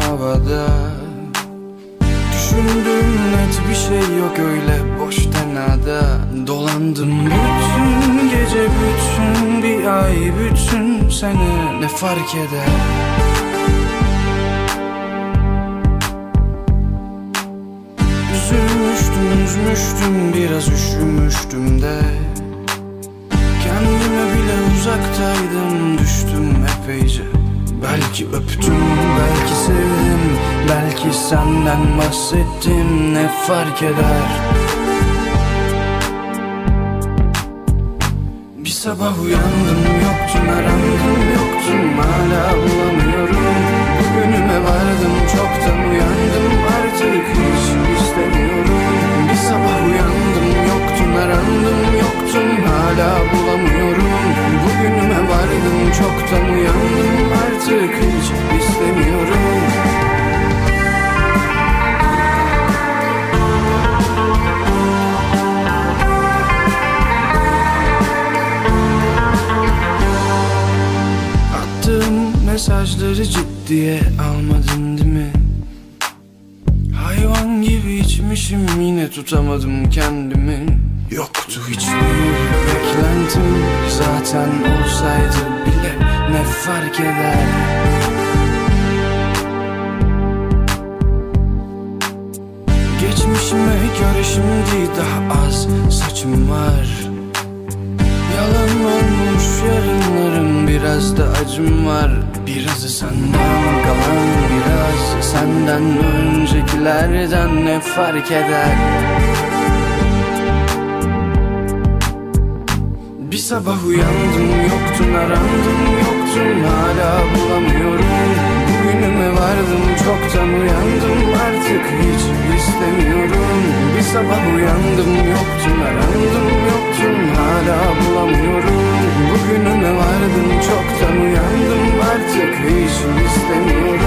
havada. Düşündüğüm net bir şey yok öyle boş tenada. Dolandım bütün gece bütün bir ay bütün sene ne fark eder? Üzülmüştüm üzmüştüm biraz üşümüştüm de. Kendime bile uzaktaydım senden bahsettim ne fark eder? Bir sabah uyandım yoktun arandım yoktun hala bulamıyorum. Bugünüme vardım çoktan uyandım artık hiç istemiyorum. Bir sabah uyandım yoktun arandım yoktun hala bulamıyorum. Bugünüme vardım çoktan uyandım ciddiye almadın değil mi? Hayvan gibi içmişim yine tutamadım kendimi. Yoktu hiçbir beklentim Zaten olsaydı bile ne fark eder? Geçmişime göre şimdi daha az saçım var biraz da acım var. Birazı senden kalan biraz senden. Öncekilerden ne fark eder? Bir sabah uyandım yoktun arandım yoktun hala bulamıyorum Bugünüme vardım çoktan uyandım artık hiç istemiyorum